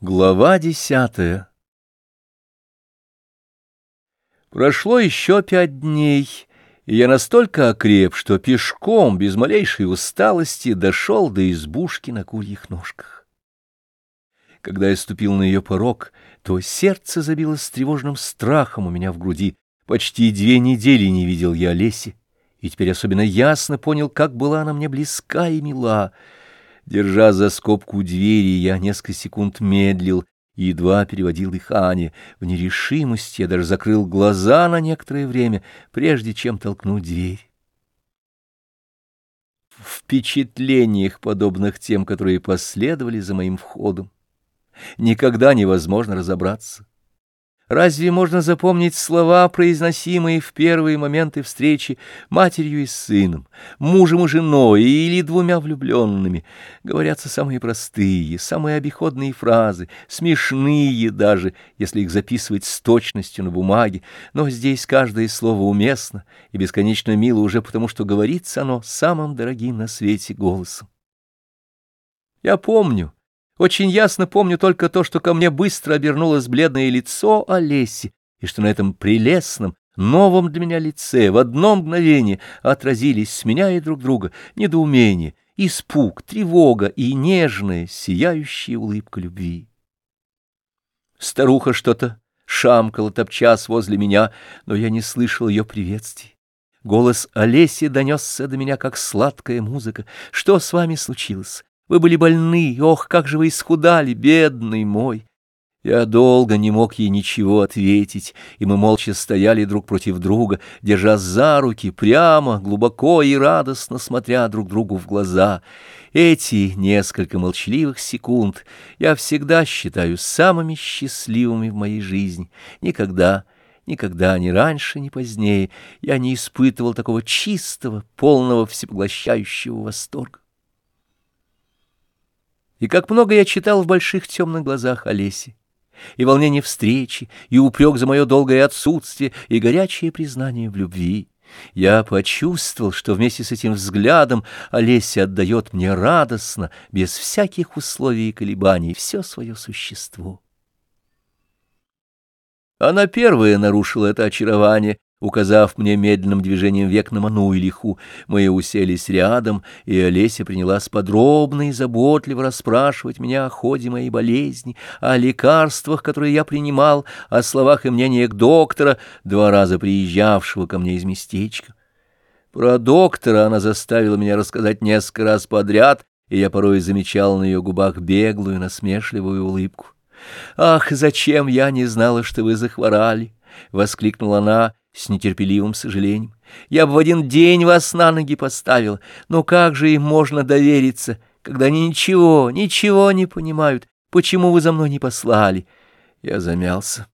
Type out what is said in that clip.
Глава десятая Прошло еще пять дней, и я настолько окреп, что пешком, без малейшей усталости, дошел до избушки на курьих ножках. Когда я ступил на ее порог, то сердце забилось тревожным страхом у меня в груди. Почти две недели не видел я Олеси, и теперь особенно ясно понял, как была она мне близка и мила — Держа за скобку двери, я несколько секунд медлил и едва переводил дыхание. В нерешимости я даже закрыл глаза на некоторое время, прежде чем толкнуть дверь. В впечатлениях, подобных тем, которые последовали за моим входом, никогда невозможно разобраться. Разве можно запомнить слова, произносимые в первые моменты встречи матерью и сыном, мужем и женой или двумя влюбленными? Говорятся самые простые, самые обиходные фразы, смешные даже, если их записывать с точностью на бумаге, но здесь каждое слово уместно и бесконечно мило уже потому, что говорится оно самым дорогим на свете голосом. Я помню, очень ясно помню только то, что ко мне быстро обернулось бледное лицо Олеси, и что на этом прелестном, новом для меня лице в одно мгновение отразились, сменяя друг друга, недоумение, испуг, тревога и нежная, сияющая улыбка любви. Старуха что-то шамкала топчас возле меня, но я не слышал ее приветствий. Голос Олеси донесся до меня, как сладкая музыка. «Что с вами случилось? Вы были больны, ох, как же вы исхудали, бедный мой! Я долго не мог ей ничего ответить, и мы молча стояли друг против друга, держа за руки, прямо, глубоко и радостно смотря друг другу в глаза. Эти несколько молчаливых секунд я всегда считаю самыми счастливыми в моей жизни. Никогда, никогда, ни раньше, ни позднее я не испытывал такого чистого, полного, всепоглощающего восторга. И как много я читал в больших темных глазах Олеси, и волнение встречи, и упрек за мое долгое отсутствие, и горячее признание в любви. Я почувствовал, что вместе с этим взглядом Олеся отдает мне радостно, без всяких условий и колебаний, все свое существо. Она первая нарушила это очарование, Указав мне медленным движением век на ману и лиху, мы уселись рядом, и Олеся принялась подробно и заботливо расспрашивать меня о ходе моей болезни, о лекарствах, которые я принимал, о словах и мнениях доктора, два раза приезжавшего ко мне из местечка. Про доктора она заставила меня рассказать несколько раз подряд, и я порой замечал на ее губах беглую, насмешливую улыбку. «Ах, зачем я не знала, что вы захворали!» — воскликнула она, с нетерпеливым сожалением. «Я бы в один день вас на ноги поставил, но как же им можно довериться, когда они ничего, ничего не понимают? Почему вы за мной не послали?» Я замялся.